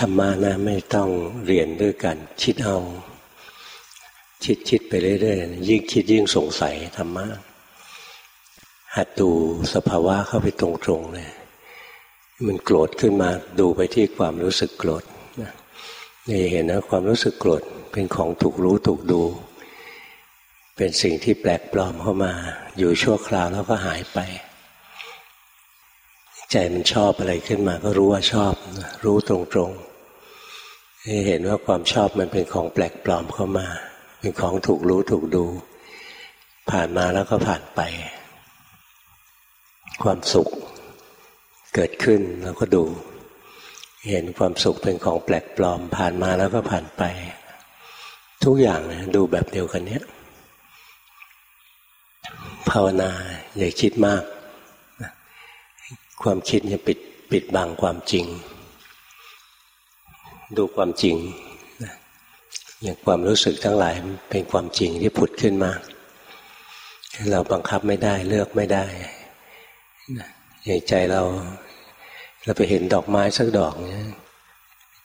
ธรรมะนะไม่ต้องเรียนด้วยกันคิดเอา คิดคิดไปเรื่อยๆยิ่งคิดยิ่งสงสัยธรรมะหัดดูสภาวะเข้าไปตรงๆเลยมันโกรธขึ้นมาดูไปที่ความรู้สึกโกรธนี่เห็นนะความรู้สึกโกรธเป็นของถูกรู้ถูกดู เป็นสิ่งที่แปลกปลอมเข้ามา อยู่ชั่วคราวแล้วก็หายไปใจมันชอบอะไรขึ้นมาก็รู้ว่าชอบ รู้ตรงๆ ให้เห็นว่าความชอบมันเป็นของแปลกปลอมเข้ามา เป็นของถูกรู้ถูกดู ผ่านมาแล้วก็ผ่านไป ความสุขเกิดขึ้นแล้วก็ดู เห็นความสุขเป็นของแปลกปลอม ผ่านมาแล้วก็ผ่านไป ทุกอย่างนะดูแบบเดียวกันเนี้ยภาวนาอย่าคิดมาก ความคิดจะปิดปิดบังความจริง ดูความจริงอย่างความรู้สึกทั้งหลายเป็นความจริงที่ผุดขึ้นมา เราบังคับไม่ได้เลือกไม่ได้อย่างใจเรา เราไปเห็นดอกไม้สักดอกเนี่ย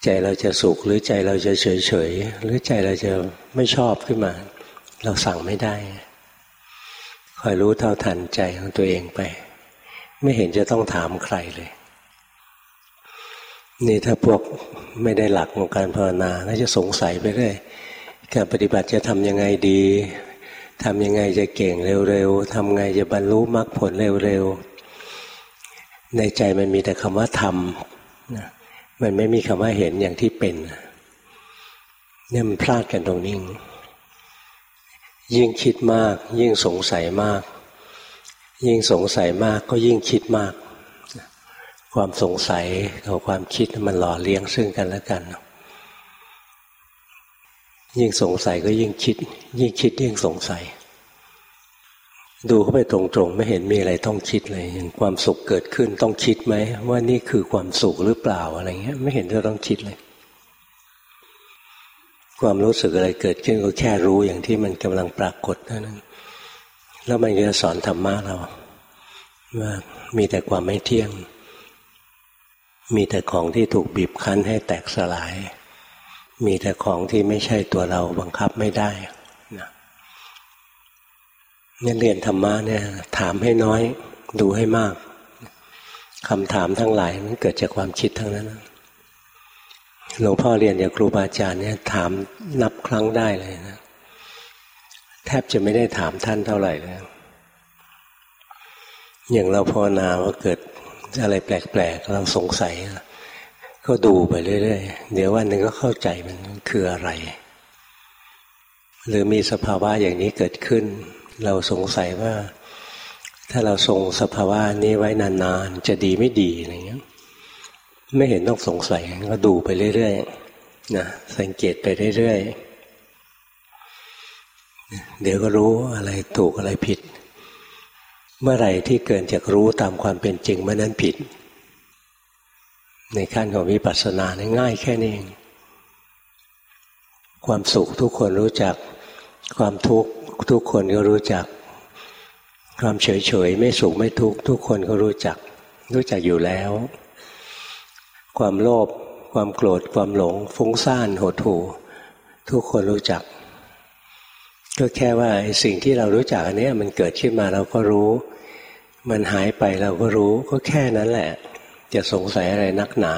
ใจเราจะสุขหรือใจเราจะเฉยเฉยหรือใจเราจะไม่ชอบขึ้นมา เราสั่งไม่ได้คอยรู้เท่าทันใจของตัวเองไป ไม่เห็นจะต้องถามใครเลย นี่ถ้าพวกไม่ได้หลักของการภาวนาก็จะสงสัยไปเรื่อยการปฏิบัติจะทำยังไงดีทำยังไงจะเก่งเร็วๆทำไงจะบรรลุมรรคผลเร็วๆในใจมันมีแต่คำว่าทำมันไม่มีคำว่าเห็นอย่างที่เป็นเนี่ยมันพลาดกันตรงนี้ยิ่งคิดมาก ยิ่งสงสัยมาก ยิ่งสงสัยมากก็ยิ่งคิดมาก ความสงสัยกับความคิดมันหล่อเลี้ยงซึ่งกันและกัน ยิ่งสงสัยก็ยิ่งคิด ยิ่งคิดยิ่งสงสัย ดูเข้าไปตรงๆ ไม่เห็นมีอะไรต้องคิดเลยอย่างความสุขเกิดขึ้นต้องคิดไหมว่านี่คือความสุขหรือเปล่าอะไรเงี้ย ไม่เห็นจะต้องคิดเลย ความรู้สึกอะไรเกิดขึ้นก็แค่รู้อย่างที่มันกำลังปรากฏเท่านั้นแล้วมันจะสอนธรรมะเราว่ามีแต่ความไม่เที่ยง มีแต่ของที่ถูกบีบคั้นให้แตกสลาย มีแต่ของที่ไม่ใช่ตัวเราบังคับไม่ได้เนี่ยเรียนธรรมะเนี่ย ถามให้น้อย ดูให้มากคำถามทั้งหลายมันเกิดจากความคิดทั้งนั้นหลวงพ่อเรียนจากครูบาอาจารย์เนี่ยถามนับครั้งได้เลยนะ แทบจะไม่ได้ถามท่านเท่าไหร่เลยอย่างเราภาวนาว่าเกิด อะไรแปลกๆเราสงสัย ก็ดูไปเรื่อยๆ เดี๋ยววันหนึ่งก็เข้าใจมันคืออะไร หรือมีสภาวะอย่างนี้เกิดขึ้น เราสงสัยว่า ถ้าเราทรงสภาวะนี้ไว้นานๆ จะดีไม่ดีอะไรเงี้ย ไม่เห็นต้องสงสัยก็ดูไปเรื่อยๆนะสังเกตไปเรื่อยๆเดี๋ยวก็รู้อะไรถูกอะไรผิด เมื่อไหร่ที่เกินจากรู้ตามความเป็นจริงเมื่อนั้นผิด ในขั้นของวิปัสสนาง่ายแค่นี้เองความสุขทุกคนรู้จัก ความทุกข์ทุกคนก็รู้จัก ความเฉยเฉยไม่สุขไม่ทุกข์ทุกคนก็รู้จัก รู้จักอยู่แล้ว ความโลภความโกรธความหลง ฟุ้งซ่านหดหู่ทุกคนรู้จัก ก็แค่ว่าสิ่งที่เรารู้จักอันนี้มันเกิดขึ้นมาเราก็รู้ มันหายไปเราก็รู้ก็แค่นั้นแหละ จะสงสัยอะไรนักหนา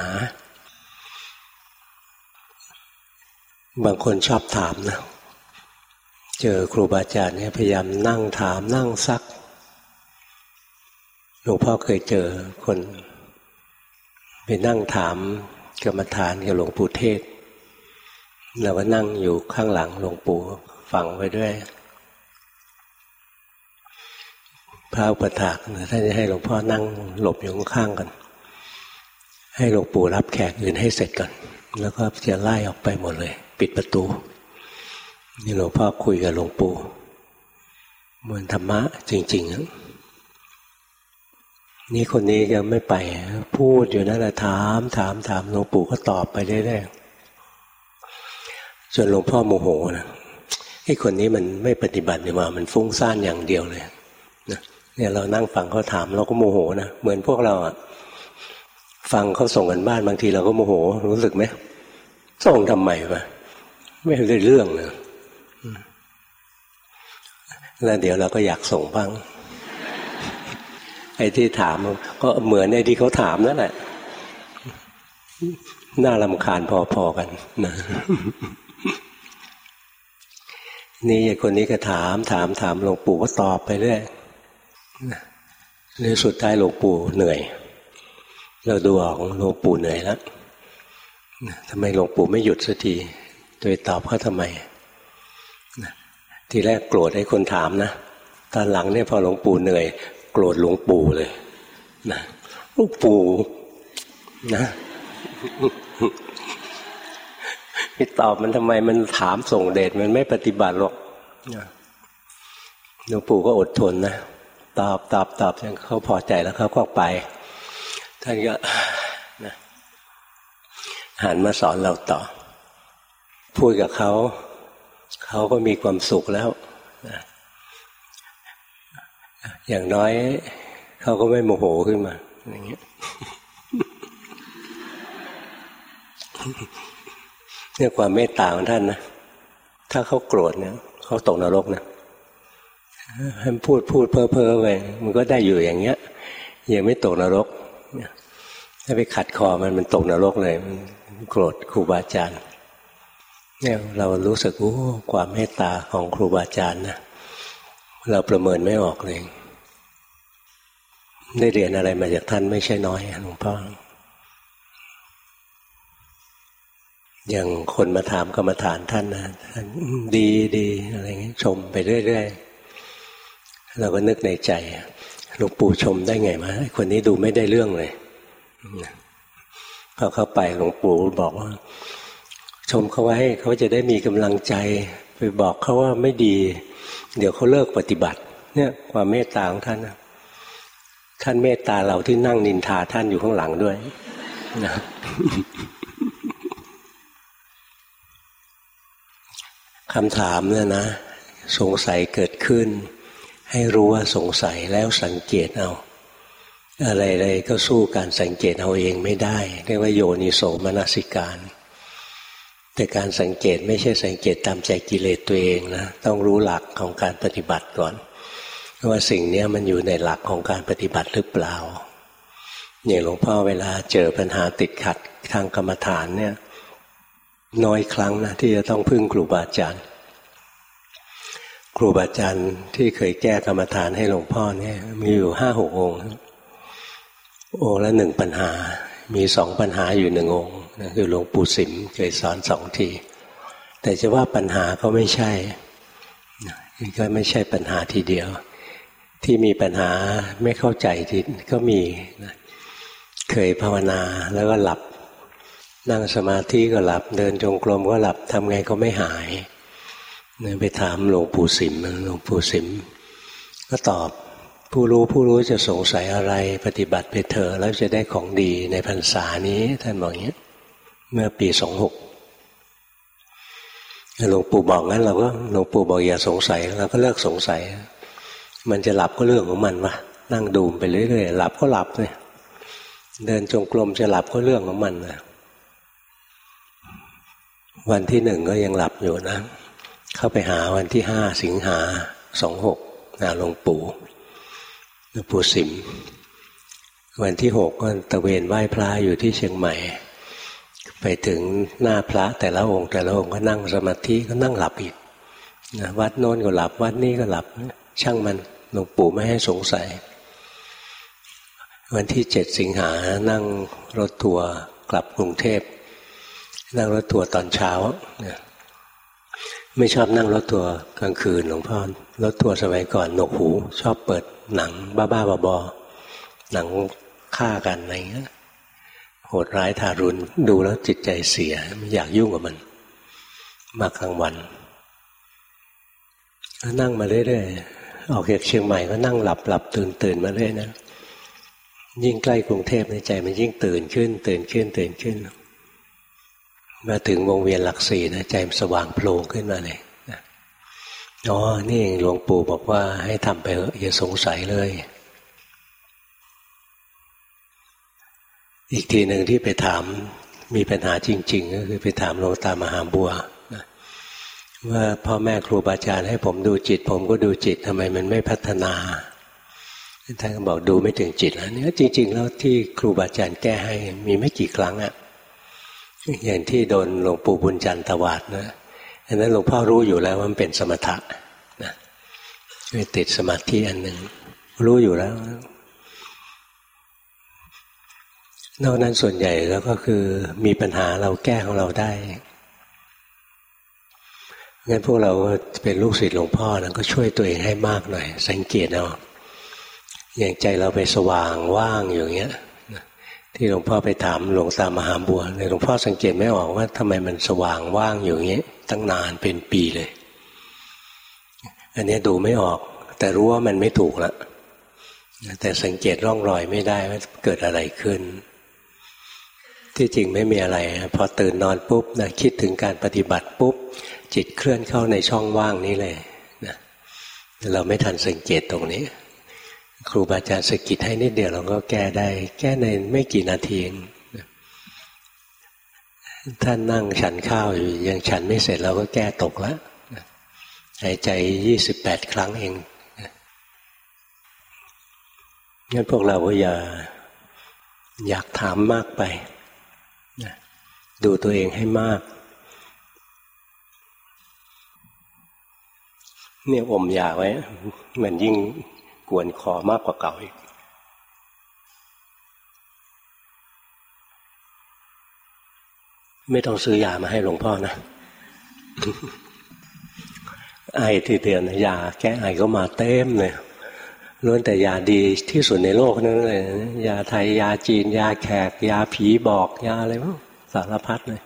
บางคนชอบถามนะเจอครูบาอาจารย์เนี่ยพยายามนั่งถามนั่งซักหลวงพ่อเคยเจอคน ไปนั่งถามกรรมฐานกับหลวงปู่เทศเราก็นั่งอยู่ข้างหลังหลวงปู่ฟังไปด้วย พระอุปถากท่านจะให้หลวงพ่อนั่งหลบอยู่ข้างกันให้หลวงปู่รับแขกอื่นให้เสร็จก่อนแล้วก็จะไล่ออกไปหมดเลย ปิดประตู นี่หลวงพ่อคุยกับหลวงปู่เหมือนธรรมะจริงๆนี่คนนี้ยังไม่ไป พูดอยู่นั่นแหละถามถามถามหลวงปู่ก็ตอบไปเรื่อยๆจนหลวงพ่อโมโหนะไอ้คนนี้มันไม่ปฏิบัติเนี่ยมา มันฟุ้งซ่านอย่างเดียวเลย เนี่ยเรานั่งฟังเขาถามเราก็โมโหนะเหมือนพวกเราอะฟังเขาส่งกันบ้านบางทีเราก็โมโห รู้สึกไหมส่งทำไมวะไม่ได้เรื่องเลยแล้วเดี๋ยวเราก็อยากส่งบ้าง ไอ้ที่ถามก็เหมือนไอ้ที่เขาถามนั่นแหละน่าลำคาญพอๆกันนะนี่ไอ้คนนี้ก็ถามถามถามหลวงปู่ก็ตอบไปเรื่อย ในสุดท้ายหลวงปู่เหนื่อย เราดูออกหลวงปู่เหนื่อยแล้วทำไมหลวงปู่ไม่หยุดสักทีโดยตอบเขาทำไมทีแรกโกรธให้คนถามนะตอนหลังเนี่ยพอหลวงปู่เหนื่อย โกรธหลวงปู่เลยนะหลวงปู่นะพี่ตอบมันทำไมมันถามส่งเดชมันไม่ปฏิบัติหรอกหลวงปู่ก็อดทนนะ ตอบตอบตอบจนเขาพอใจแล้วเขาก็ไป ท่านก็นะหันมาสอนเราต่อ พูดกับเขา เขาก็มีความสุขแล้วนะอย่างน้อย เขาก็ไม่โมโหขึ้นมา อย่างเงี้ยเนี่ยความเมตตาของท่านนะ ถ้าเขาโกรธเนี่ย เขาตกนรกนะ ให้พูดพูดเพ้อเพ้อไปมันก็ได้อยู่อย่างเงี้ย ยังไม่ตกนรก ถ้าไปขัดคอมันมันตกนรกเลยมันโกรธครูบาอาจารย์เนี่ยเรารู้สึกโอ้ความเมตตาของครูบาอาจารย์นะเราประเมินไม่ออกเลย ได้เรียนอะไรมาจากท่านไม่ใช่น้อยหลวงพ่ออย่างคนมาถามกรรมฐานท่านนะท่านดีดีอะไรเงี้ยชมไปเรื่อยๆ เราก็นึกในใจหลวงปู่ชมได้ไงมาคนนี้ดูไม่ได้เรื่องเลยพอเข้าไปหลวงปู่บอกว่า ชมเขาไว้เขาจะได้มีกำลังใจ ไปบอกเขาว่าไม่ดี เดี๋ยวเขาเลิกปฏิบัติ เนี่ยความเมตตาของท่านท่านเมตตาเราที่นั่งนินทาท่านอยู่ข้างหลังด้วยนะคำถามเนี่ยนะ สงสัยเกิดขึ้น ให้รู้ว่าสงสัยแล้วสังเกตเอา อะไรๆก็สู้การสังเกตเอาเองไม่ได้ เรียกว่าโยนิโสมนสิการ แต่การสังเกตไม่ใช่สังเกตตามใจกิเลสตัวเองนะต้องรู้หลักของการปฏิบัติก่อน ว่าสิ่งนี้มันอยู่ในหลักของการปฏิบัติหรือเปล่าอย่างหลวงพ่อเวลาเจอปัญหาติดขัดทางกรรมฐานเนี่ย น้อยครั้งนะที่จะต้องพึ่งครูบาอาจารย์ ครูบาอาจารย์ที่เคยแก้กรรมฐานให้หลวงพ่อเนี่ย มีอยู่ห้าหกองค์องค์ละหนึ่งปัญหา มีสองปัญหาอยู่หนึ่งองค์นะคือหลวงปู่สิมเคยสอนสองที แต่จะว่าปัญหาก็ไม่ใช่ก็ไม่ใช่ปัญหาทีเดียว ที่มีปัญหาไม่เข้าใจทีก็มีนะเคยภาวนาแล้วก็หลับ นั่งสมาธิก็หลับ เดินจงกรมก็หลับทำไงก็ไม่หาย เนี่ยไปถามหลวงปู่สิมหลวงปู่สิม ก็ตอบ ผู้รู้ผู้รู้จะสงสัยอะไรปฏิบัติไปเถอะแล้วจะได้ของดีในพรรษานี้ ท่านบอกอย่างนี้เมื่อปีสองหกหลวงปู่บอกงั้นเราก็หลวงปู่บอกอย่าสงสัยเราก็เลิกสงสัย มันจะหลับก็เรื่องของมันวะนั่งดูไปเรื่อยๆหลับก็หลับเลยเดินจงกรมจะหลับก็เรื่องของมันนะวันที่หนึ่งก็ยังหลับอยู่นะ เข้าไปหาวันที่ห้าสิงหาสองหกนาหลวงปู่หลวงปู่สิม วันที่หกก็ตะเวนไหว้พระอยู่ที่เชียงใหม่ ไปถึงหน้าพระแต่ละองค์ แต่ละองค์ก็นั่งสมาธิก็นั่งหลับอีกนะวัดโน้นก็หลับ วัดนี้ก็หลับ ช่างมันหลวงปู่ไม่ให้สงสัย วันที่เจ็ดสิงหานั่งรถทัวร์กลับกรุงเทพ นั่งรถทัวร์ตอนเช้า ไม่ชอบนั่งรถทัวร์กลางคืนหลวงพ่อรถทัวร์สมัยก่อนหนกหู ชอบเปิดหนังบ้าๆบอๆหนังฆ่ากันอะไรเงี้ยโหดร้ายทารุณดูแล้วจิตใจเสียไม่อยากยุ่งกับมัน มากลางวันนั่งมาเรื่อยๆออกจากเชียงใหม่ก็นั่งหลับหลับตื่นตื่นมาเรื่อยนะยิ่งใกล้กรุงเทพในใจมันยิ่งตื่นขึ้น ตื่นขึ้นตื่นขึ้นน มาถึงวงเวียนหลักสี่นะใจมันสว่างโพลงขึ้นมาเลยอ๋อ นี่เองหลวงปู่บอกว่าให้ทำไปเถอะอย่าสงสัยเลย อีกทีหนึ่งที่ไปถามมีปัญหาจริง ๆ ก็คือไปถามหลวงตามหาบัวว่าพ่อแม่ครูบาอาจารย์ให้ผมดูจิต ผมก็ดูจิตทำไมมันไม่พัฒนาท่านก็บอกดูไม่ถึงจิตแล้วเนี่ยจริง ๆ แล้วที่ครูบาอาจารย์แก้ให้มีไม่กี่ครั้งอะ อย่างที่โดนหลวงปู่บุญจันทร์ตวาดนะอันนั้นหลวงพ่อรู้อยู่แล้วว่ามันเป็นสมถะนะไปติดสมาธิอันหนึ่งรู้อยู่แล้ว นอกนั้นส่วนใหญ่แล้วก็คือมีปัญหาเราแก้ของเราได้งั้นพวกเราเป็นลูกศิษย์หลวงพ่อนะก็ช่วยตัวเองให้มากหน่อย สังเกตเอาอย่างใจเราไปสว่างว่างอย่างเงี้ย ที่หลวงพ่อไปถามหลวงตามหาบัวหลวงพ่อสังเกตไม่ออกว่าทำไมมันสว่างว่างอยู่อย่างเงี้ ตั้งนานเป็นปีเลย อันนี้ดูไม่ออก แต่รู้ว่ามันไม่ถูกล้วแต่สังเกตร่องรอยไม่ได้ว่าเกิดอะไรขึ้น ที่จริงไม่มีอะไร พอตื่นนอนปุ๊บนะคิดถึงการปฏิบัติปุ๊บ จิตเคลื่อนเข้าในช่องว่างนี้เลยนะเราไม่ทันสังเกตตรงนี้ ครูบาอาจารย์สกิดให้นิดเดียวเราก็แก้ได้ แก้ในไม่กี่นาทีเองท่านนั่งฉันข้าวอยู่ยังฉันไม่เสร็จเราก็แก้ตกแล้วหายใจยี่สิบแปดครั้งเองงั้นพวกเราก็อย่าอยากถามมากไป ดูตัวเองให้มาก เนี่ยอมยาไว้ มันยิ่ง กวนคอมากกว่าเก่าอีกไม่ต้องซื้อยามาให้หลวงพ่อนะ ไอทีเดียนยาแก้ไอก็มาเต็มเลยล้วนแต่ยาดีที่สุดในโลกนั้นเลยยาไทยยาจีน ยาแขก ยาผีบอกยาอะไรมั้งสารพัดเลย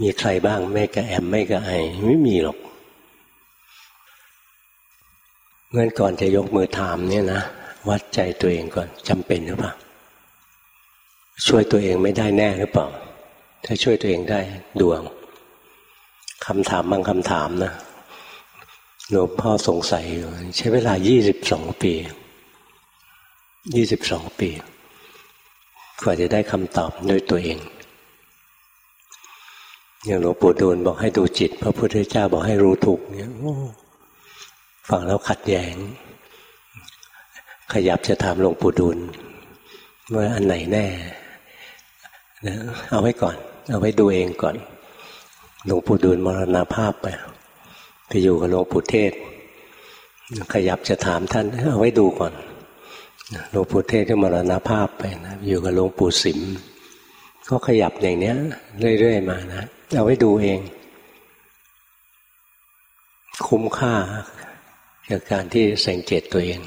มีใครบ้างไม่กระแอมไม่กระไอไม่มีหรอก เมื่อก่อนจะยกมือถามเนี่ยนะวัดใจตัวเองก่อนจำเป็นหรือเปล่าช่วยตัวเองไม่ได้แน่หรือเปล่า ถ้าช่วยตัวเองได้ดวงคำถามบางคำถามนะหลวงพ่อสงสัยอยู่ใช้เวลายี่สิบสองปียี่สิบสองปี กว่าจะได้คำตอบด้วยตัวเอง อย่างหลวงปู่ดูลบอกให้ดูจิต พระพุทธเจ้าบอกให้รู้ถูกเนี่ย ฟังแล้วขัดแย้ง ขยับจะถามหลวงปู่ดูลว่าอันไหนแน่เอาไว้ก่อน เอาไว้ดูเองก่อน หลวงปู่ดูลมรณาภาพไปไปอยู่กับหลวงปู่เทศ ขยับจะถามท่าน เอาไว้ดูก่อนหลวงปู่เทศก็มรณาภาพไปนะอยู่กับหลวงปู่สิมก็ขยับอย่างเนี้ย เรื่อยๆมานะเอาไว้ดูเอง คุ้มค่า กับการที่สังเกตตัวเอง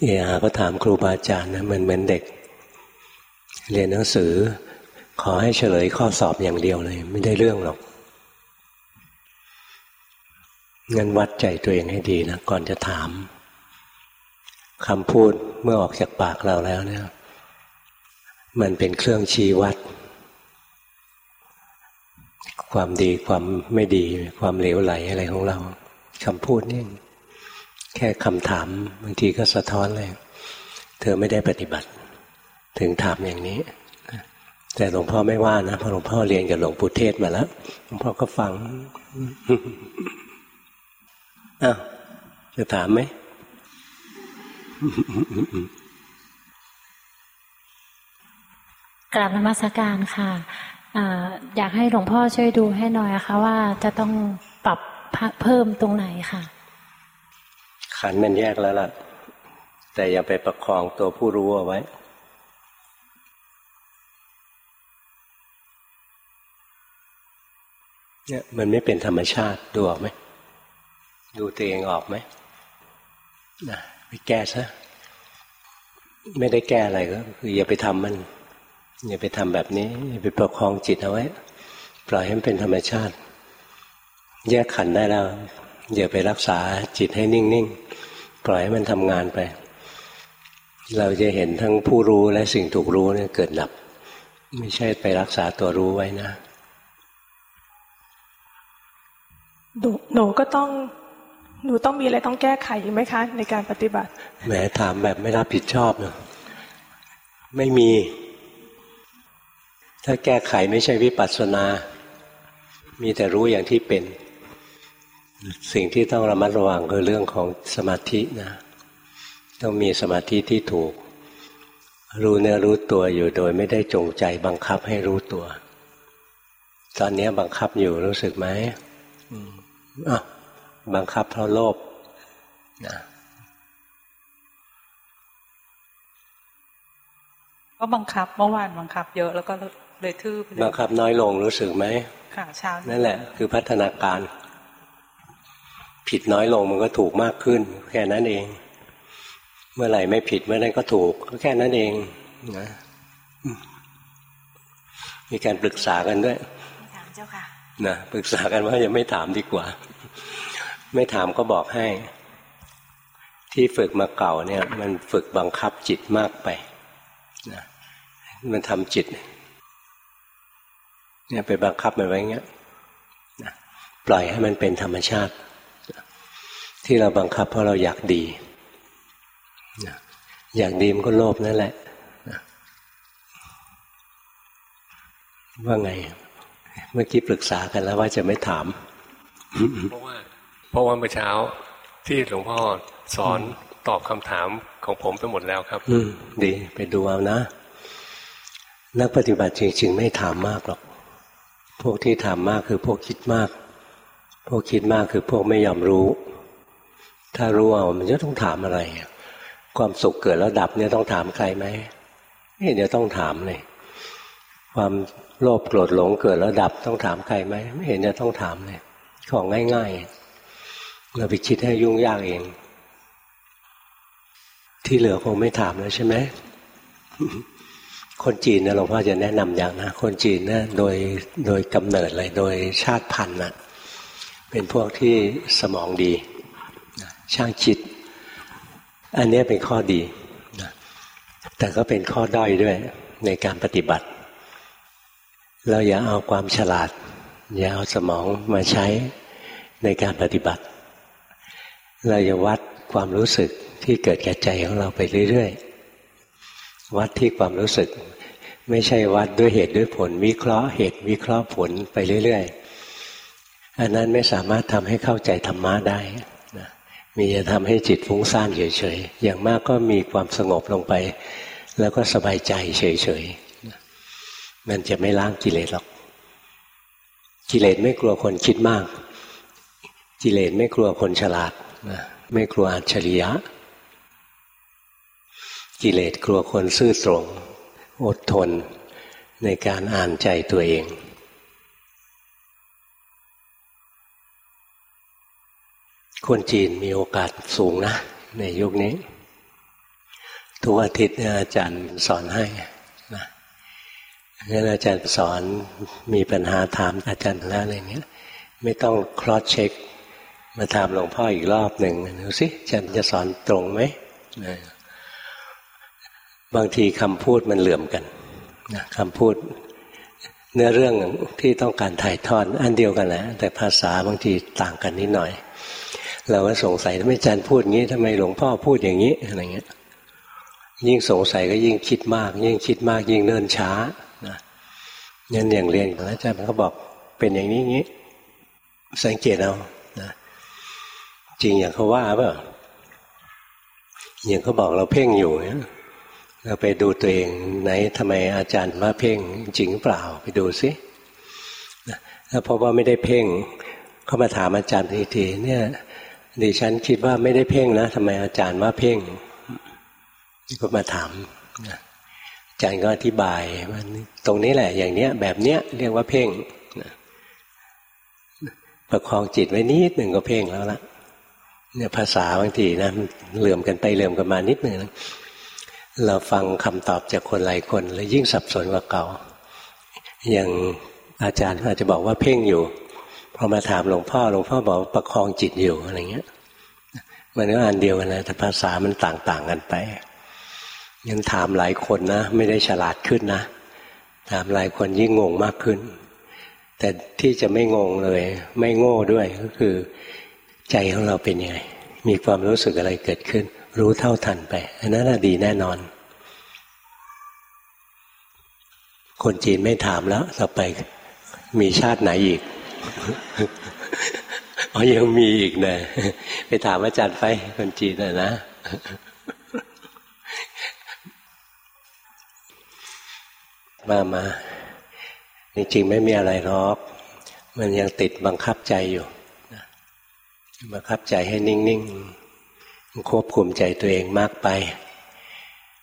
เออาก็ถามครูบาอาจารย์นะมันเหมือนเด็ก เรียนหนังสือ ขอให้เฉลยข้อสอบอย่างเดียวเลย ไม่ได้เรื่องหรอกงั้นวัดใจตัวเองให้ดีนะก่อนจะถามคำพูดเมื่อออกจากปากเราแล้วเนี่ย มันเป็นเครื่องชี้วัด ความดีความไม่ดี ความเหลวไหลอะไรของเรา คำพูดนี่แค่คำถามบางทีก็สะท้อนเลย เธอไม่ได้ปฏิบัติ ถึงถามอย่างนี้ แต่หลวงพ่อไม่ว่านะเพราะหลวงพ่อเรียนกับหลวงปู่เทศมาแล้วหลวงพ่อก็ฟังอ้าวจะถามไหมกราบนมัสการค่ะอยากให้หลวงพ่อช่วยดูให้หน่อยนะคะว่าจะต้องปรับ เพิ่มตรงไหนค่ะ ขันมันแยกแล้วล่ะ แต่อย่าไปประคองตัวผู้รู้เอาไว้เนี่ยมันไม่เป็นธรรมชาติดูออกไหมดูตัวเองออกไหมนะไปแก้ซะไม่ได้แก้อะไรก็คืออย่าไปทำมัน อย่าไปทำแบบนี้ อย่าไปประคองจิตเอาไว้ ปล่อยให้มันเป็นธรรมชาติ แยกขันได้แล้วอย่าไปรักษาจิตให้นิ่งๆ ปล่อยให้มันทำงานไป เราจะเห็นทั้งผู้รู้และสิ่งถูกรู้เนี่ยเกิดดับ ไม่ใช่ไปรักษาตัวรู้ไว้นะหนูก็ต้องหนูต้องมีอะไรต้องแก้ไขไหมคะ ในการปฏิบัติแหมถามแบบไม่รับผิดชอบเนาะไม่มี ถ้าแก้ไขไม่ใช่วิปัสสนา มีแต่รู้อย่างที่เป็น สิ่งที่ต้องระมัดระวังคือเรื่องของสมาธินะ ต้องมีสมาธิที่ถูก รู้เนื้อรู้ตัวอยู่โดยไม่ได้จงใจบังคับให้รู้ตัว ตอนนี้บังคับอยู่รู้สึกไหมอะบังคับเพราะโลภนะก็บังคับเมื่อวานบังคับเยอะแล้วก็เลยทื่อไปบังคับน้อยลงรู้สึกไหมค่ะเช้านั่นแหละ คือพัฒนาการ ผิดน้อยลงมันก็ถูกมากขึ้น แค่นั้นเอง เมื่อไหร่ไม่ผิดเมื่อนั้นก็ถูกก็แค่นั้นเองนะมีการปรึกษากันด้วยถามเจ้าค่ะนะปรึกษากันว่ายังไม่ถามดีกว่า ไม่ถามก็บอกให้ ที่ฝึกมาเก่าเนี่ย มันฝึกบังคับจิตมากไปนะมันทำจิต เนี่ยไปบังคับมันไว้เงี้ยนะปล่อยให้มันเป็นธรรมชาติ ที่เราบังคับเพราะเราอยากดีนะอยากดีมันก็โลภนั่นแหละนะว่าไง เมื่อกี้ปรึกษากันแล้วว่าจะไม่ถาม เพราะว่าเพราะว่าเมื่อเช้าที่หลวงพ่อสอนตอบคำถามของผมไปหมดแล้วครับ อืมดีไปดูเอานะ นักปฏิบัติจริงๆไม่ถามมากหรอก พวกที่ถามมากคือพวกคิดมาก พวกคิดมากคือพวกไม่ยอมรู้ ถ้ารู้เอามันจะต้องถามอะไร ความสุขเกิดแล้วดับเนี่ยต้องถามใครไหมไม่เดี๋ยวต้องถามเลย ความโลภโกรธหลงเกิดแล้วดับต้องถามใครไหมไม่เห็นจะต้องถามเลย ของง่ายๆ เราไปคิดให้ยุ่งยากเอง ที่เหลือคงไม่ถามแล้วใช่ไหมคนจีนนะหลวงพ่อจะแนะนำอย่างนะ คนจีนนะโดยโดยกำเนิดเลยโดยชาติพันธุ์นะเป็นพวกที่สมองดี ช่างคิด อันนี้เป็นข้อดี แต่ก็เป็นข้อด้อยด้วยในการปฏิบัติ เราอย่าเอาความฉลาด อย่าเอาสมองมาใช้ในการปฏิบัติ เราอย่าวัดความรู้สึกที่เกิดแก่ใจของเราไปเรื่อยๆ วัดที่ความรู้สึก ไม่ใช่วัดด้วยเหตุด้วยผล วิเคราะห์เหตุวิเคราะห์ผลไปเรื่อยๆ อันนั้นไม่สามารถทำให้เข้าใจธรรมะได้นะ มีจะทำให้จิตฟุ้งซ่านเฉยๆ อย่างมากก็มีความสงบลงไป แล้วก็สบายใจเฉยๆ มันจะไม่ล้างกิเลสหรอก กิเลสไม่กลัวคนคิดมาก กิเลสไม่กลัวคนฉลาด ไม่กลัวอัจฉริยะ กิเลสกลัวคนซื่อตรง อดทนในการอ่านใจตัวเอง คนจีนมีโอกาสสูงนะ ในยุคนี้ ทุกอาทิตย์อาจารย์สอนให้นะงั้นอาจารย์สอนมีปัญหาถามอาจารย์แล้วอะไรเงี้ย ไม่ต้องคลอสเช็ค มาถามหลวงพ่ออีกรอบหนึ่งดูสิอาจารย์จะสอนตรงไหมนะบางทีคำพูดมันเหลื่อมกันนะคำพูดเนื้อเรื่องที่ต้องการถ่ายทอดอันเดียวกันแหละแต่ภาษาบางทีต่างกันนิดหน่อย เราก็สงสัยทำไมอาจารย์พูดงี้ทำไมหลวงพ่อพูดอย่างนี้อะไรเงี้ย ยิ่งสงสัยก็ยิ่งคิดมาก ยิ่งคิดมากยิ่งเนิ่นช้านะยันอย่างเรียนแล้วอาจารย์เขาบอกเป็นอย่างนี้งี้ สังเกตเอานะจริงอย่างเขาว่าเปล่าอย่างเขาบอกเราเพ่งอยู่เนี่ยเราไปดูตัวเองไหนทำไมอาจารย์มาเพ่งจริงเปล่าไปดูซิถ้าพบว่าไม่ได้เพ่ง เขามาถามอาจารย์ทีทีเนี่ย ดิฉันคิดว่าไม่ได้เพ่งนะทำไมอาจารย์มาเพ่งก็มาถามอาจารย์ก็อธิบายว่าตรงนี้แหละ อย่างเนี้ย แบบเนี้ยเรียกว่าเพ่งประคองจิตไว้นิดหนึ่งก็เพ่งแล้วละเนี่ยภาษาบางทีนะเหลื่อมกันไปเหลื่อมกันมานิดหนึ่งเราฟังคำตอบจากคนหลายคน แล้วยิ่งสับสนกว่าเก่า อย่างอาจารย์อาจจะบอกว่าเพ่งอยู่ พอมาถามหลวงพ่อหลวงพ่อบอกประคองจิตอยู่อะไรเงี้ย มันก็อันเดียวกันนะแต่ภาษามันต่างๆกันไปยังถามหลายคนนะ ไม่ได้ฉลาดขึ้นนะ ถามหลายคนยิ่งงงมากขึ้น แต่ที่จะไม่งงเลย ไม่โง่ด้วยก็คือ ใจของเราเป็นยังไงมีความรู้สึกอะไรเกิดขึ้น รู้เท่าทันไป อันนั้นดีแน่นอน คนจีนไม่ถามแล้วต่อไปมีชาติไหนอีก อ๋อยังมีอีกนะ ไปถามอาจารย์ไปคนจีนนะนะ มามา จริงๆ ไม่มีอะไรหรอก มันยังติดบังคับใจอยู่ บังคับใจให้นิ่งๆ ควบคุมใจตัวเองมากไป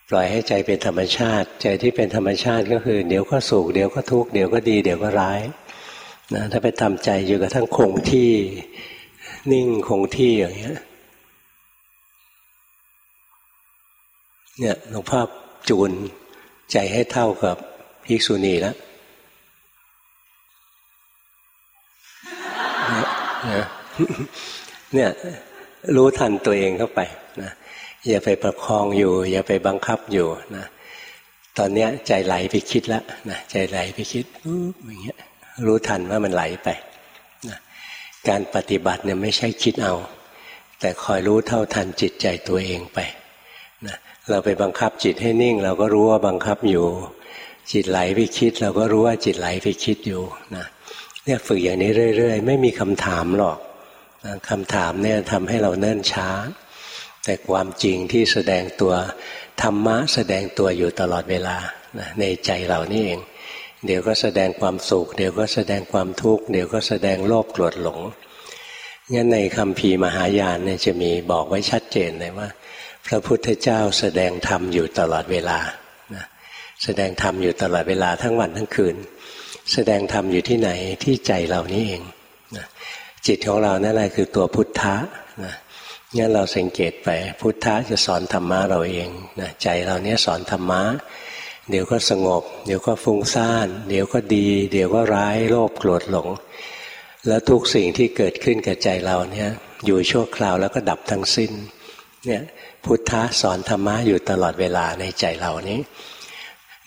ปล่อยให้ใจเป็นธรรมชาติ ใจที่เป็นธรรมชาติก็คือ เดี๋ยวก็สุข เดี๋ยวก็ทุกข์ เดี๋ยวก็ดี เดี๋ยวก็ร้าย นะถ้าไปทำใจอยู่กับทั้งคงที่นิ่งคงที่อย่างเงี้ยเนี่ยหลวงพ่อจูนใจให้เท่ากับภิกษุณีแล้วเนี่ยรู้ทันตัวเองเข้าไปนะอย่าไปประคองอยู่ อย่าไปบังคับอยู่นะตอนเนี้ยใจไหลไปคิดแล้วนะใจไหลไปคิดอย่างเงี้ย รู้ทันว่ามันไหลไปนะการปฏิบัติเนี่ยไม่ใช่คิดเอา แต่คอยรู้เท่าทันจิตใจตัวเองไปนะเราไปบังคับจิตให้นิ่ง เราก็รู้ว่าบังคับอยู่ จิตไหลไปคิด เราก็รู้ว่าจิตไหลไปคิดอยู่นะเนี่ยฝึกอย่างนี้เรื่อย ๆ ไม่มีคำถามหรอกนะคำถามเนี่ยทำให้เราเนิ่นช้า แต่ความจริงที่แสดงตัวธรรมะแสดงตัวอยู่ตลอดเวลานะในใจเรานี่เอง เดี๋ยวก็แสดงความสุข เดี๋ยวก็แสดงความทุกข์ เดี๋ยวก็แสดงโลภโกรธหลง งั้นในคำพีมหายานเนี่ยจะมีบอกไว้ชัดเจนเลยว่า พระพุทธเจ้าแสดงธรรมอยู่ตลอดเวลานะแสดงธรรมอยู่ตลอดเวลาทั้งวันทั้งคืน แสดงธรรมอยู่ที่ไหนที่ใจเรานี่เองนะจิตของเรานั่นแหละคือตัวพุทธะนะงั้นเราสังเกตไปพุทธะจะสอนธรรมะเราเองนะใจเราเนี้ยสอนธรรมะ เดี๋ยวก็สงบ เดี๋ยวก็ฟุ้งซ่าน เดี๋ยวก็ดี เดี๋ยวก็ร้ายโลภโกรธหลง แล้วทุกสิ่งที่เกิดขึ้นกับใจเราเนี่ยอยู่ชั่วคราวแล้วก็ดับทั้งสิ้นเนี่ยพุทธะสอนธรรมะอยู่ตลอดเวลาในใจเรานี้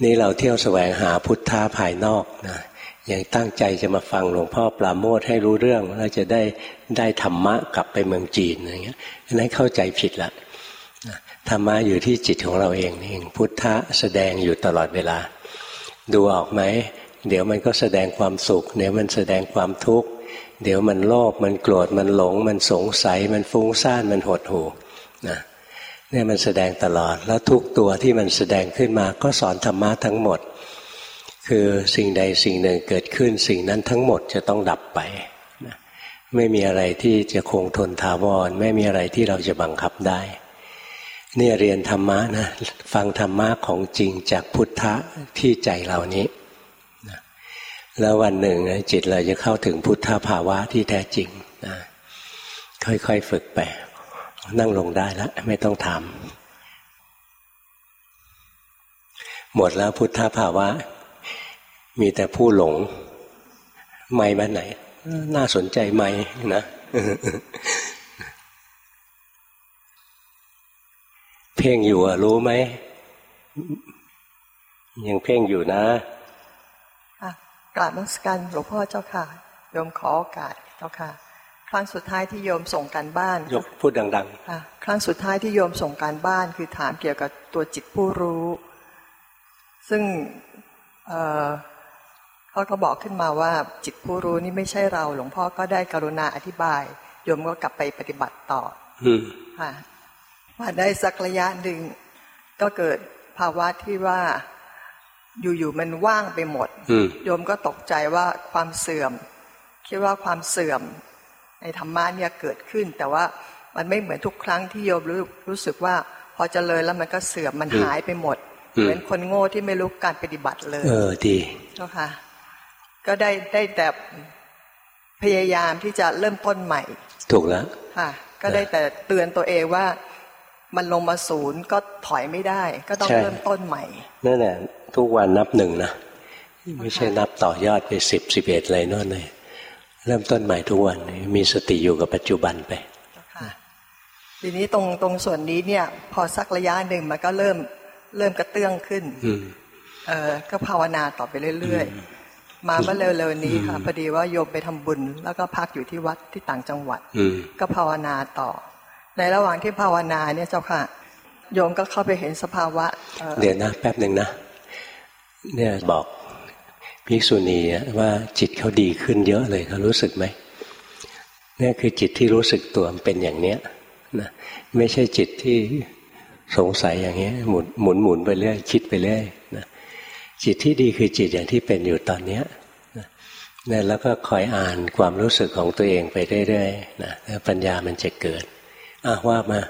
นี่เราเที่ยวแสวงหาพุทธะภายนอกนะยังตั้งใจจะมาฟังหลวงพ่อปราโมทให้รู้เรื่องเราจะได้ได้ธรรมะกลับไปเมืองจีนอย่างเงี้ยนั้นเข้าใจผิดละ ธรรมะอยู่ที่จิตของเราเองนี่เองพุทธะแสดงอยู่ตลอดเวลา ดูออกไหมเดี๋ยวมันก็แสดงความสุข เดี๋ยวมันแสดงความทุกข์เดี๋ยวมันโลภมันโกรธมันหลง มันสงสัย มันฟุ้งซ่านมันหดหู่นะเนี่ยมันแสดงตลอด แล้วทุกตัวที่มันแสดงขึ้นมาก็สอนธรรมะทั้งหมด คือสิ่งใดสิ่งหนึ่งเกิดขึ้น สิ่งนั้นทั้งหมดจะต้องดับไปนะไม่มีอะไรที่จะคงทนถาวรไม่มีอะไรที่เราจะบังคับได้ นี่เรียนธรรมะนะฟังธรรมะของจริงจากพุทธะที่ใจเรานี้นะแล้ววันหนึ่งนะจิตเราจะเข้าถึงพุทธภาวะที่แท้จริงนะค่อยๆฝึกไป นั่งลงได้แล้ว ไม่ต้องถามหมดแล้วพุทธภาวะ มีแต่ผู้หลง ไม่บ้านไหน น่าสนใจไหมนะ เพ่งอยู่อะรู้ไหม ยังเพ่งอยู่นะกราบนักสการหลวงพ่อเจ้าค่ะ โยมขอโอกาสเจ้าค่ะ ครั้งสุดท้ายที่โยมส่งการบ้านยกพูดดังๆครั้งสุดท้ายที่โยมส่งการบ้านคือถามเกี่ยวกับตัวจิตผู้รู้ ซึ่งเขาก็บอกขึ้นมาว่าจิตผู้รู้นี่ไม่ใช่เรา หลวงพ่อก็ได้กรุณาอธิบายโยมก็กลับไปปฏิบัติต่อค่ะ มาได้สักระยะหนึ่งก็เกิดภาวะที่ว่าอยู่ๆมันว่างไปหมดโยมก็ตกใจว่าความเสื่อม คิดว่าความเสื่อม ในธรรมะเนี่ยเกิดขึ้น แต่ว่ามันไม่เหมือนทุกครั้งที่โยมรู้รู้สึกว่า พอเจริญแล้วมันก็เสื่อมมันหายไปหมด เหมือนคนโง่ที่ไม่รู้การปฏิบัติเลย เออดีเจ้าค่ะ ก็ได้ได้แต่พยายามที่จะเริ่มต้นใหม่ ถูกแล้วค่ะ ก็ได้แต่เตือนตัวเองว่า มันลงมาศูนย์ก็ถอยไม่ได้ ก็ต้องเริ่มต้นใหม่นั่นแหละทุกวันนับหนึ่งนะไม่ใช่นับต่อยอดไปสิบสิบเอ็ดอะไรนั่นเลยเริ่มต้นใหม่ทุกวันมีสติอยู่กับปัจจุบันไปทีนี้ตรงตรงส่วนนี้เนี่ย พอสักระยะหนึ่งมันก็เริ่มเริ่มกระเตื้องขึ้นเออก็ภาวนาต่อไปเรื่อยมาเมื่อเร็วๆนี้ค่ะพอดีว่าโยมไปทำบุญ แล้วก็พักอยู่ที่วัดที่ต่างจังหวัดอืมก็ภาวนาต่อ ในระหว่างที่ภาวนาเนี่ยเจ้าค่ะ โยมก็เข้าไปเห็นสภาวะเดี๋ยวนะแป๊บหนึ่งนะ เนี่ยบอกภิกษุณีว่าจิตเขาดีขึ้นเยอะเลยเขารู้สึกไหมเนี่ยคือจิตที่รู้สึกตัวมันเป็นอย่างเนี้ยนะไม่ใช่จิตที่สงสัยอย่างเงี้ยหมุนหมุนหมุนไปเรื่อยคิดไปเรื่อยนะจิตที่ดีคือจิตอย่างที่เป็นอยู่ตอนเนี้ยนะเนี่ยแล้วก็คอยอ่านความรู้สึกของตัวเองไปเรื่อยๆนะปัญญามันจะเกิด อะว่ามา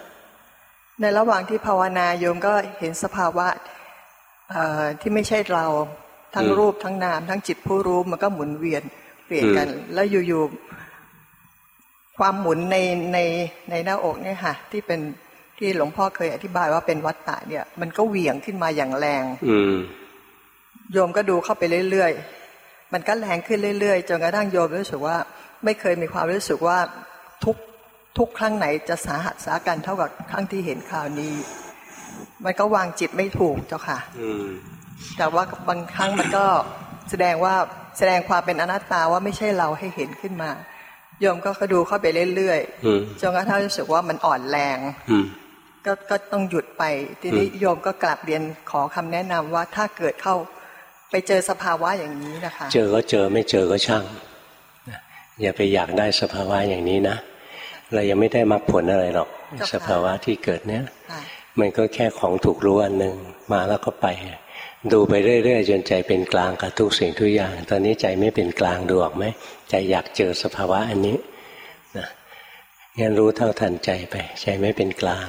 ในระหว่างที่ภาวนาโยมก็เห็นสภาวะเอ่อที่ไม่ใช่เราทั้งอืมรูปทั้งนาม ทั้งจิตผู้รู้มันก็หมุนเวียนเปลี่ยนกันอืมแล้วอยู่ๆความหมุนในในในหน้าอกเนี่ยค่ะ ที่เป็นที่หลวงพ่อเคยอธิบายว่าเป็นวัฏฏะเนี่ย มันก็เหวี่ยงขึ้นมาอย่างแรง อืมโยมก็ดูเข้าไปเรื่อยๆมันก็แรงขึ้นเรื่อยๆจนกระทั่งโยมรู้สึกว่า ไม่เคยมีความรู้สึกว่าทุก ทุกครั้งไหนจะสาหัสสากันเท่ากับครั้งที่เห็นข่าวนี้ มันก็วางจิตไม่ถูกเจ้าค่ะอืมแต่ว่าบางครั้งมันก็แสดงว่าแสดงความเป็นอนัตตาว่าไม่ใช่เราให้เห็นขึ้นมาโยมก็ดูเข้าไปเรื่อยอืมๆจนกระทั่งรู้สึกว่ามันอ่อนแรงอืมก็ก็ต้องหยุดไป ทีนี้อืมโยมก็กลับเรียนขอคำแนะนำว่าถ้าเกิดเข้าไปเจอสภาวะอย่างนี้นะคะ เจอก็เจอไม่เจอก็ช่างนะอย่าไปอยากได้สภาวะอย่างนี้นะ เรายังไม่ได้มรรคผลอะไรหรอก สภาวะที่เกิดเนี้ยค่ะมันก็แค่ของถูกรู้อันหนึ่งมาแล้วก็ไป ดูไปเรื่อยๆจนใจเป็นกลางกับทุกสิ่งทุกอย่าง ตอนนี้ใจไม่เป็นกลางดูออกไหมใจอยากเจอสภาวะอันนี้นะงั้นรู้เท่าทันใจไป ใจไม่เป็นกลาง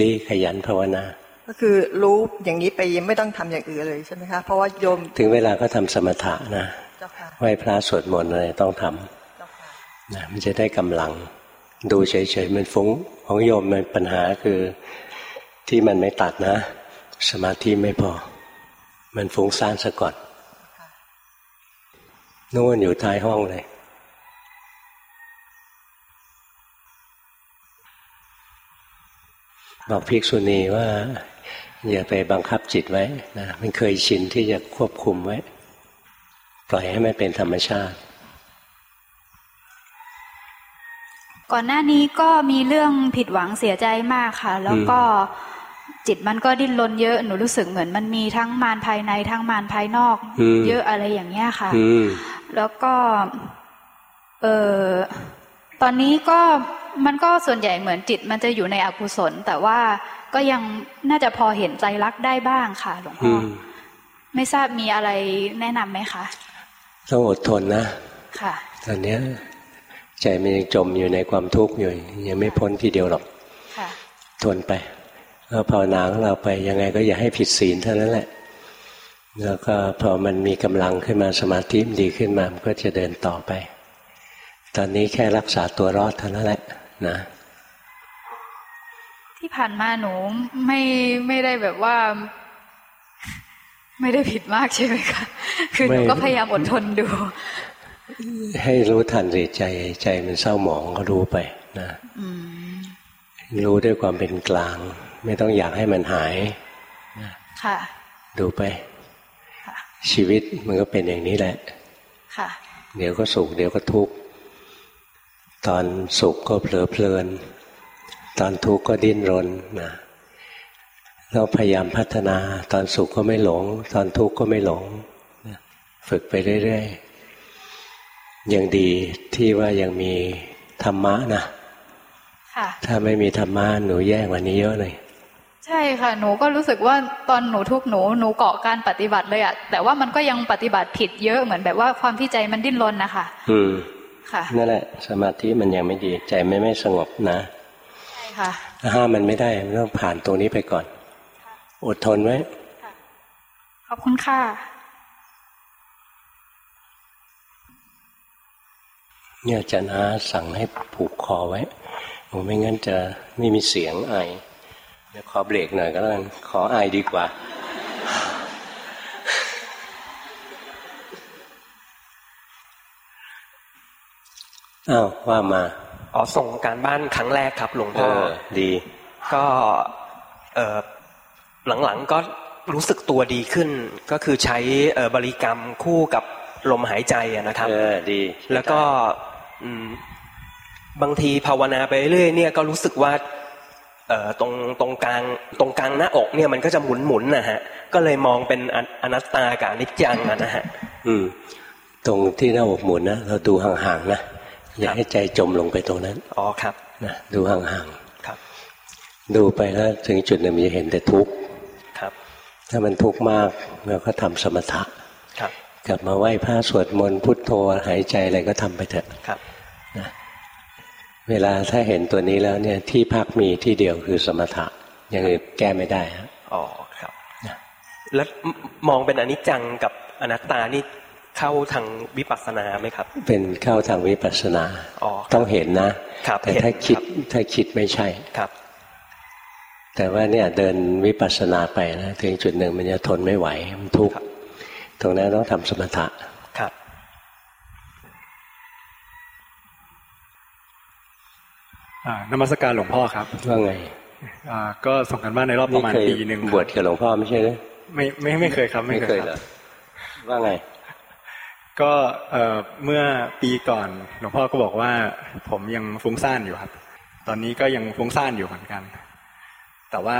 ดีขยันภาวนา ก็คือรู้อย่างนี้ไปยังไม่ต้องทำอย่างอื่นเลยใช่ไหมคะเพราะว่าโยมถึงเวลาก็ทำสมถะนะเจ้าค่ะไหว้พระสวดมนต์อะไรต้องทำเจ้าค่ะนะมันจะได้กำลัง ดูเฉยๆมันฟุ้งของโยมมันปัญหาคือที่มันไม่ตัดนะ สมาธิไม่พอ มันฟุ้งซ่านซะก่อนนู่นอยู่ท้ายห้องเลย บอกภิกษุณีว่า อย่าไปบังคับจิตไว้นะมันเคยชินที่จะควบคุมไว้ ปล่อยให้มันเป็นธรรมชาติ ก่อนหน้านี้ก็มีเรื่องผิดหวังเสียใจมากค่ะ แล้วก็จิตมันก็ดิ้นรนเยอะหนูรู้สึกเหมือนมันมีทั้งมารภายในทั้งมารภายนอกอืมเยอะอะไรอย่างเงี้ยค่ะอืมแล้วก็เออตอนนี้ก็มันก็ส่วนใหญ่เหมือนจิตมันจะอยู่ในอกุศล แต่ว่าก็ยังน่าจะพอเห็นใจรักได้บ้างค่ะ หลวงพ่อืออมไม่ทราบมีอะไรแนะนำไหมคะต้องอดทนนะ ค่ะ ตอนเนี้ย ใจมันยังจมอยู่ในความทุกข์อยู่ยังไม่พ้นทีเดียวหรอกค่ะทนไปก็ภาวนาของเราไปยังไงก็อย่าให้ผิดศีลเท่านั้นแหละ แล้วก็พอมันมีกำลังขึ้นมาสมาธิมันดีขึ้นมามันก็จะเดินต่อไป ตอนนี้แค่รักษาตัวรอดเท่านั้นแหละนะที่ผ่านมาหนูไม่ไม่ได้แบบว่า ไม่ได้ผิดมากใช่ไหมคะคือหนูก็พยายามอดทนดู ให้รู้ทันสิใจใจมันเศร้าหมองก็รู้ไปนะอืมรู้ด้วยความเป็นกลาง ไม่ต้องอยากให้มันหายค่ะ ดูไปค่ะชีวิตมันก็เป็นอย่างนี้แหละ ค่ะ เดี๋ยวก็สุขเดี๋ยวก็ทุกข์ตอนสุขก็เผลอเพลิน ตอนทุกข์ก็ดิ้นรนนะเราพยายามพัฒนา ตอนสุขก็ไม่หลง ตอนทุกข์ก็ไม่หลงนะฝึกไปเรื่อยๆ ยังดีที่ว่ายังมีธรรมะนะค่ะ ถ้าไม่มีธรรมะหนูแย่กว่านี้เยอะเลย ใช่ค่ะ หนูก็รู้สึกว่าตอนหนูทุกข์หนูหนูเกาะการปฏิบัติเลยอะแต่ว่ามันก็ยังปฏิบัติผิดเยอะเหมือนแบบว่าความที่ใจมันดิ้นรนนะคะอืมค่ะนั่นแหละ สมาธิมันยังไม่ดี ใจไม่ไม่สงบนะใช่ค่ะห้ามมันไม่ได้มันต้องผ่านตรงนี้ไปก่อน อดทนไว้ขอบคุณค่ะ เนี่ยอาจารย์อาสั่งให้ผูกคอไว้โอ้ไม่งั้นจะไม่มีเสียงไอเดี๋ยวขอเบรกหน่อยก็แล้วกันขอไอดีกว่า อ้าวว่ามาอ๋อส่งการบ้านครั้งแรกครับหลวงเอพ่ออดี ก็เออหลังๆก็รู้สึกตัวดีขึ้น ก็คือใช้เอ่อบริกรรมคู่กับลมหายใจอะนะครับ เออดี แล้วก็อืม บางทีภาวนาไปเรื่อยเนี่ยก็รู้สึกว่าเอ่อตรงตรงกลางตรงกลางหน้าอกเนี่ยมันก็จะหมุนหมุนๆนะฮะ ก็เลยมองเป็นออนัตตากับอนิจจังอะนะฮะอืม ตรงที่หน้าอกหมุนนะเราดูห่างๆนะอย่าให้ใจจมลงไปตรงนั้นอ๋อครับนะดูห่างครับๆดูไปแล้วถึงจุดหนึ่งมันจะเห็นแต่ทุกข์ครับ ถ้ามันทุกข์มากเราก็ทำสมถะครับ กลับมาไหว้พระสวดมนต์พุทโธหายใจอะไรก็ทำไปเถอะครับ เวลาถ้าเห็นตัวนี้แล้วเนี่ยที่พักมีที่เดียวคือสมถะอย่างอื่นแก้ไม่ได้ฮะอ๋อครับแล้วมองเป็นอนิจจังกับอนัตตานี่เข้าทางวิปัสสนาไหมครับ เป็นเข้าทางวิปัสสนาอ๋อต้องเห็นนะครับแต่เห็นถ้าคิดครับถ้าคิดไม่ใช่ครับ แต่ว่าเนี่ยเดินวิปัสสนาไปนะถึงจุดหนึ่งมันจะทนไม่ไหวมันทุกข์ตรงนั้นต้องทำสมถะ นมัสการหลวงพ่อครับว่าไงอ่าก็ส่งกันบ้านในรอบประมาณเคยปีหนึ่งครับบวชกับหลวงพ่อไม่ใช่หรือไม่ไม่ไม่เคยครับไม่ไม่เคเคยยคเหรรัอบว่าไง ก็เอ่อเมื่อปีก่อนหลวงพ่อก็บอกว่า ผมยังฟุ้งซ่านอยู่ครับ ตอนนี้ก็ยังฟุ้งซ่านอยู่เหมือนกัน แต่ว่า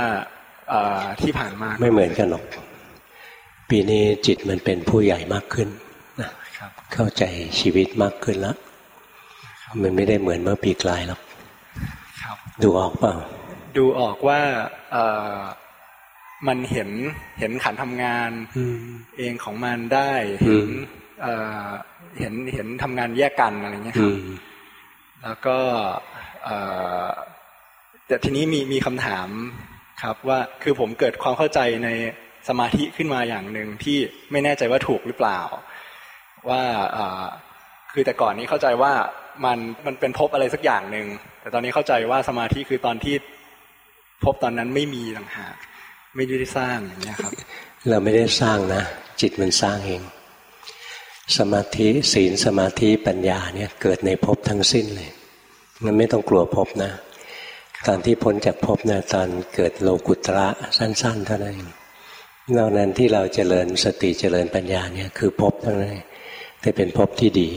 เอ่อที่ผ่านมาไม่เหมือนกันหรอกปีนี้จิตมันเป็นผู้ใหญ่มากขึ้นนะครับเข้าใจชีวิตมากขึ้นแล้วมันไม่ได้เหมือนเมื่อปีกลายหรอก ครับ ดูออกเปล่าดูออกว่าเอ่อมันเห็นเห็นขันทำงานอืมเองของมันได้อืเห็นมเอ่อเห็นเห็นทำงานแยกกันอะไรเงี้ยคอืรับมแล้วก็เอ่อแต่ทีนี้มีมีคำถามครับว่าคือผมเกิดความเข้าใจในสมาธิขึ้นมาอย่างหนึ่งที่ไม่แน่ใจว่าถูกหรือเปล่า ว่าเอ่อคือแต่ก่อนนี้เข้าใจว่ามันมันเป็นภพอะไรสักอย่างหนึ่ง แต่ตอนนี้เข้าใจว่าสมาธิคือตอนที่ภพตอนนั้นไม่มีต่างหากไม่ได้สร้างอย่างนี้ยครับ เราไม่ได้สร้างนะ จิตมันสร้างเอง สมาธิศีลสมาธิปัญญาเนี่ยเกิดในภพทั้งสิ้นเลยมันไม่ต้องกลัวภพนะ ตอนที่พ้นจากภพเนี่ยตอนเกิดโลกุตระสั้น ๆ เท่านั้นเองนอกนั้นที่เราเจริญสติเจริญปัญญาเนี่ยคือภพทั้งนั้นแต่เป็นภพที่ดี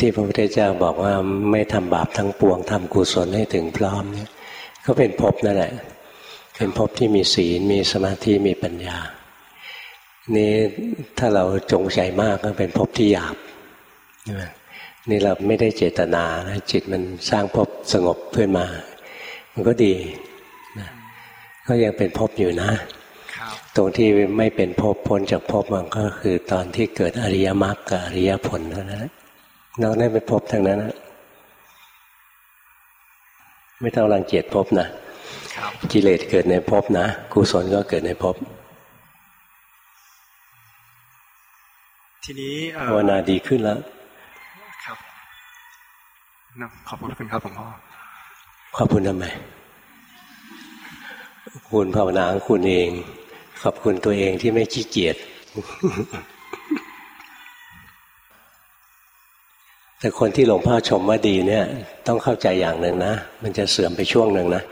ที่พระพุทธเจ้าบอกว่าไม่ทำบาปทั้งปวงทำกุศลให้ถึงพร้อมเนี่ยก็เป็นภพนั่นแหละ เป็นภพที่มีศีลมีสมาธิมีปัญญา นี่ถ้าเราจงใจมากก็เป็นภพที่หยาบใช่ไหมนี่เราไม่ได้เจตนานะจิตมันสร้างภพสงบขึ้นมา มันก็ดีนะก็ยังเป็นภพอยู่นะครับตรงที่ไม่เป็นภพพ้นจากภพมันก็คือตอนที่เกิดอริยมรรคกับอริยผลเท่านั้น แหละนอกนั้นเป็นภพทั้งนั้นนะไม่ต้องรังเกียจภพนะครับกิเลสเกิดในภพนะกุศลก็เกิดในภพทีนี้เอ่อภาวนาดีขึ้นแล้วครับนะขอบคุณครับหลวงพ่อขอบคุณทำไมคุณภาวนาของคุณเอง ขอบคุณตัวเองที่ไม่ขี้เกียจ แต่คนที่หลวงพ่อชมว่าดีเนี่ย ต้องเข้าใจอย่างหนึ่งนะ มันจะเสื่อมไปช่วงหนึ่งนะ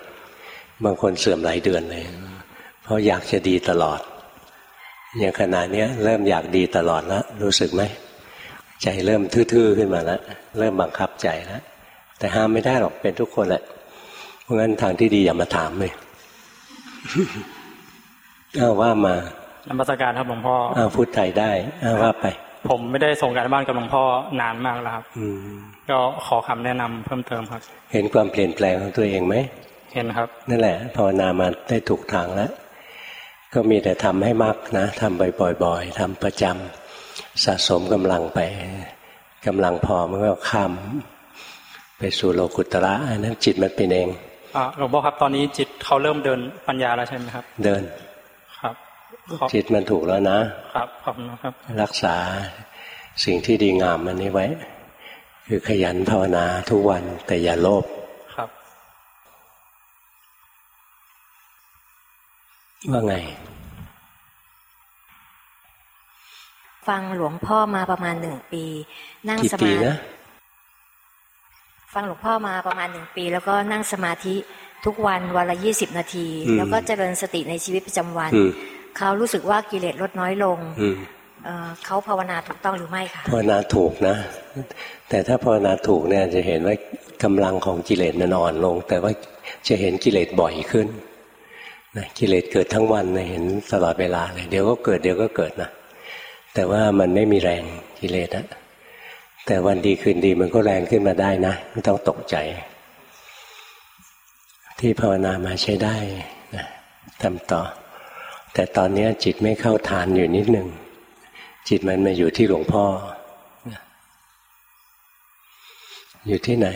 บางคนเสื่อมหลายเดือนเลย เพราะอยากจะดีตลอด อย่างขนาดนี้ยเริ่มอยากดีตลอดแล้ว รู้สึกไหม ใจเริ่มทื่อๆขึ้นมาแล้ว เริ่มบังคับใจแล้ว แต่ห้ามไม่ได้หรอกเป็นทุกคนแหละ เพราะงั้นทางที่ดีอย่ามาถามเลยอ้าวว่ามานมัสการครับหลวงพ่ออ้าวพูดไทยได้อ้าวว่าไป ผมไม่ได้ส่งการบ้านกับหลวงพ่อนานมากแล้วครับอืมก็ขอคำแนะนำเพิ่มเติมครับ เห็นความเปลี่ยนแปลงของตัวเองไหมเห็นครับ นั่นแหละภาวนามาได้ถูกทางแล้ว ก็มีแต่ทำให้มากนะทำบ่อยๆทำประจำสะสมกำลังไปกำลังพอมันก็ข้ามไปสู่โลกุตระอันนั้นจิตมันเป็นเองอ่าหลวงพ่อครับตอนนี้จิตเขาเริ่มเดินปัญญาแล้วใช่ไหมครับ เดินครับขอ จิตมันถูกแล้วนะ ครับขอบคุณครับ รักษาสิ่งที่ดีงามมันนี้ไว้ คือขยันภาวนาทุกวันแต่อย่าโลภครับ ว่าไง ฟังหลวงพ่อมาประมาณหนึ่งปี นั่งกี่สปีมาธินะฟังหลวงพ่อมาประมาณหนึ่งปี แล้วก็นั่งสมาธิทุกวันวันละยี่สิบนาทีอืมแล้วก็เจริญสติในชีวิตประจำวันอืม เขารู้สึกว่ากิเลสลดน้อยลงอืมเขาภาวนาถูกต้องหรือไม่คะภาวนาถูกนะ แต่ถ้าภาวนาถูกเนี่ยจะเห็นว่ากำลังของกิเลสมันอ่อนลง แต่ว่าจะเห็นกิเลสบ่อยขึ้นนะกิเลสเกิดทั้งวันนะเห็นตลอดเวลาเลยเดี๋ยวก็เกิดเดี๋ยวก็เกิดนะแต่ว่ามันไม่มีแรงกิเลสนะแต่วันดีคืนดีมันก็แรงขึ้นมาได้นะไม่ต้องตกใจ ที่ภาวนามาใช้ได้นะทำต่อ แต่ตอนนี้จิตไม่เข้าฐานอยู่นิดหนึ่งจิตมันมาอยู่ที่หลวงพ่อ อยู่ที่ไหน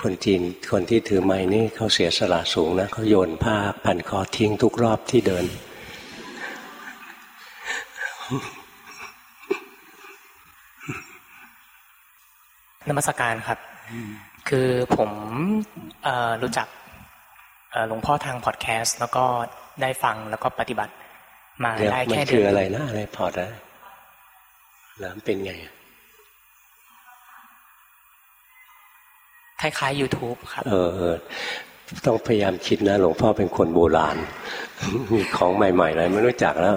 คนจีนคนที่ถือไม้นี่เขาเสียสละสูงนะเขาโยนผ้าพันคอทิ้งทุกรอบที่เดิน นมัสการครับ คือผมรู้จัก หลวงพ่อทางพอดแคสต์แล้วก็ได้ฟังแล้วก็ปฏิบัติ มาได้แค่เดือนคืออะไรนะอะไรพอดอะแล้วเป็นไงคล้ายๆ YouTube ครับเออเออต้องพยายามคิดนะ หลวงพ่อเป็นคนโบราณ มีของใหม่ๆอะไรไม่รู้จักแล้ว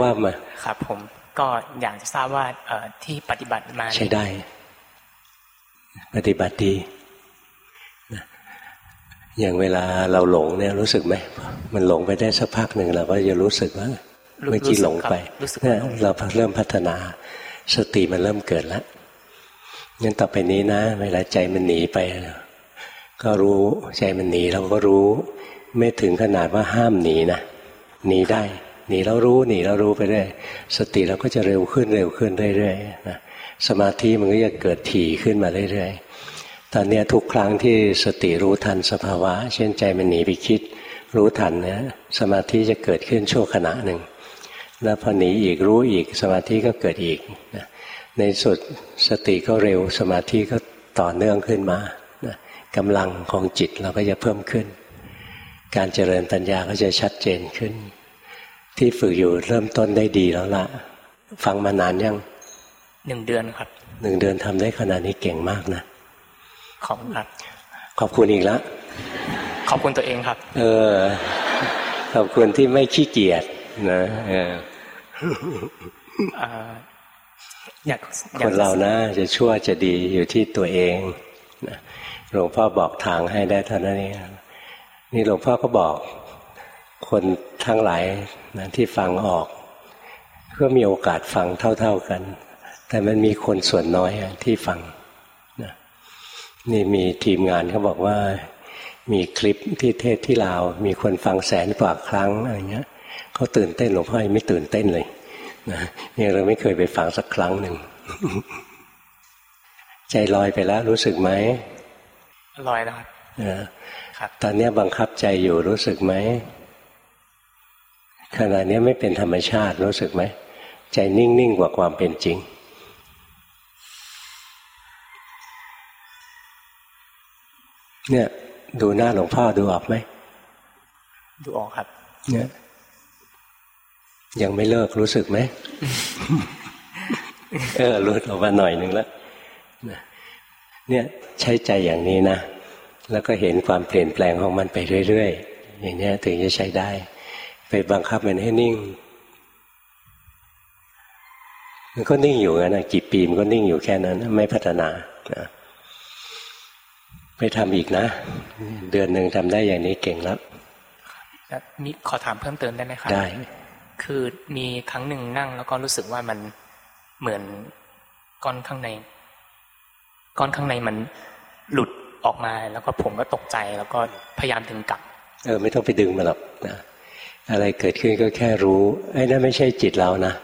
ว่ามาครับ ผมก็อยากจะทราบว่าที่ปฏิบัติมาใช่ได้ ปฏิบัติดี อย่างเวลาเราหลงเนี่ยรู้สึกไหมมันหลงไปได้สักพักหนึ่งเราก็จะรู้สึกว่าเมื่อกี้หลงไปเราเริ่มพัฒนา สติมันเริ่มเกิดแล้วงั้นต่อไปนี้นะ เวลาใจมันหนีไป ก็รู้ใจมันหนีเราก็รู้ ไม่ถึงขนาดว่าห้ามหนีนะหนีได้หนีแล้วรู้หนีแล้วรู้ไปเรื่อยสติเราก็จะเร็วขึ้นเร็วขึ้นเรื่อยๆนะสมาธิมันก็จะเกิดถี่ขึ้นมาเรื่อยๆ ตอนนี้ทุกครั้งที่สติรู้ทันสภาวะ เช่นใจมันหนีไปคิด รู้ทันเนี่ยสมาธิจะเกิดขึ้นชั่วขณะหนึ่ง แล้วพอหนีอีกรู้อีกสมาธิก็เกิดอีกในสุดสติก็เร็วสมาธิก็ต่อเนื่องขึ้นมากำลังของจิตเราก็จะเพิ่มขึ้น การเจริญปัญญาก็จะชัดเจนขึ้น ที่ฝึกอยู่เริ่มต้นได้ดีแล้วละฟังมานานยังหนึ่งเดือนครับหนึ่งเดือนทำได้ขนาดนี้เก่งมากนะ ขอบคุณครับ ขอบคุณอีกแล้วขอบคุณตัวเองครับ เออ ขอบคุณที่ไม่ขี้เกียจนะเอออยากคนเรานะจะชั่วจะดีอยู่ที่ตัวเองหลวงพ่อบอกทางให้ได้เท่านั้นเองนี่หลวงพ่อก็บอกคนทั้งหลายนะที่ฟังออก ก็มีโอกาสฟังเท่า ๆกัน แต่มันมีคนส่วนน้อยที่ฟัง นี่มีทีมงานเขาบอกว่า มีคลิปที่เทศที่ลาว มีคนฟังแสนกว่าครั้งอะไรเงี้ยเขาตื่นเต้นหลวงพ่อไม่ตื่นเต้นเลยนะนี่เราไม่เคยไปฟังสักครั้งหนึ่งใจลอยไปแล้วรู้สึกไหมลอยแล้วครับตอนนี้บังคับใจอยู่รู้สึกไหมขณะนี้ไม่เป็นธรรมชาติรู้สึกไหมใจนิ่งๆกว่าความเป็นจริง เนี่ย ดูหน้าหลวงพ่อดูออกไหม ดูออกครับ เนี่ย ยังไม่เลิกรู้สึกไหมเออรู้ออกมาหน่อยหนึ่งแล้วเนี่ยใช้ใจอย่างนี้นะ แล้วก็เห็นความเปลี่ยนแปลงของมันไปเรื่อยๆ อย่างนี้ถึงจะใช้ได้ ไปบังคับมันให้นิ่ง มันก็นิ่งอยู่งั้นนะกี่ปีมันก็นิ่งอยู่แค่นั้น ไม่พัฒนานะ ไปทำอีกนะ เดือนหนึ่งทำได้อย่างนี้เก่งแล้วมีขอถามเพิ่มเติมได้ไหมครับได้ คือมีครั้งหนึ่งนั่งแล้วก็รู้สึกว่ามันเหมือนก้อนข้างใน ก้อนข้างในมันหลุดออกมาแล้วก็ผมก็ตกใจแล้วก็พยายามดึงกลับ เออ ไม่ต้องไปดึงมาหรอกนะอะไรเกิดขึ้นก็แค่รู้ไอ้นั่นไม่ใช่จิตเรานะ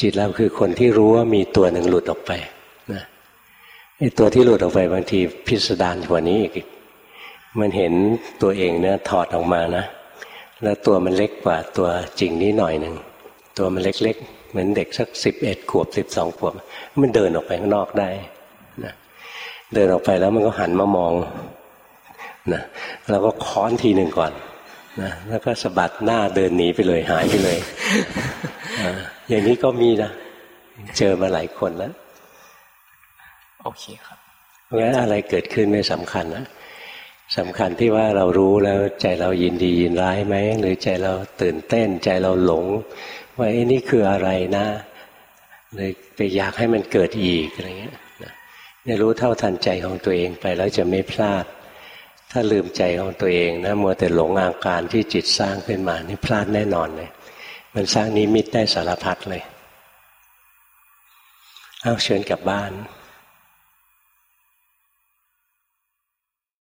จิตเราคือคนที่รู้ว่ามีตัวหนึ่งหลุดออกไปนะ ไอ้ตัวที่หลุดออกไปบางทีพิสดารกว่านี้อีก มันเห็นตัวเองเนี่ยถอดออกมานะ แล้วตัวมันเล็กกว่าตัวจริงนี้หน่อยหนึ่ง ตัวมันเล็กๆ เหมือนเด็กสักสิบเอ็ดขวบสิบสองขวบ มันเดินออกไปข้างนอกได้นะเดินออกไปแล้วมันก็หันมามองนะแล้วก็ค้อนทีหนึ่งก่อนนะแล้วก็สะบัดหน้าเดินหนีไปเลยหายไปเลย อย่างนี้ก็มีนะ เจอมาหลายคนแล้ว โอเคครับเพราะฉะนั้นอะไรเกิดขึ้นไม่สำคัญนะสำคัญที่ว่าเรารู้แล้วใจเรายินดียินร้ายไหมหรือใจเราตื่นเต้น ใจเราหลง ว่าไอ้นี่คืออะไรนะเลยไปอยากให้มันเกิดอีกอะไรเงี้ยเนี่ยรู้เท่าทันใจของตัวเองไปแล้วจะไม่พลาด ถ้าลืมใจของตัวเองนะมัวแต่หลงอาการที่จิตสร้างขึ้นมานี่พลาดแน่นอนเลยมันสร้างนิมิตได้สารพัดเลยเอาเชิญกลับบ้าน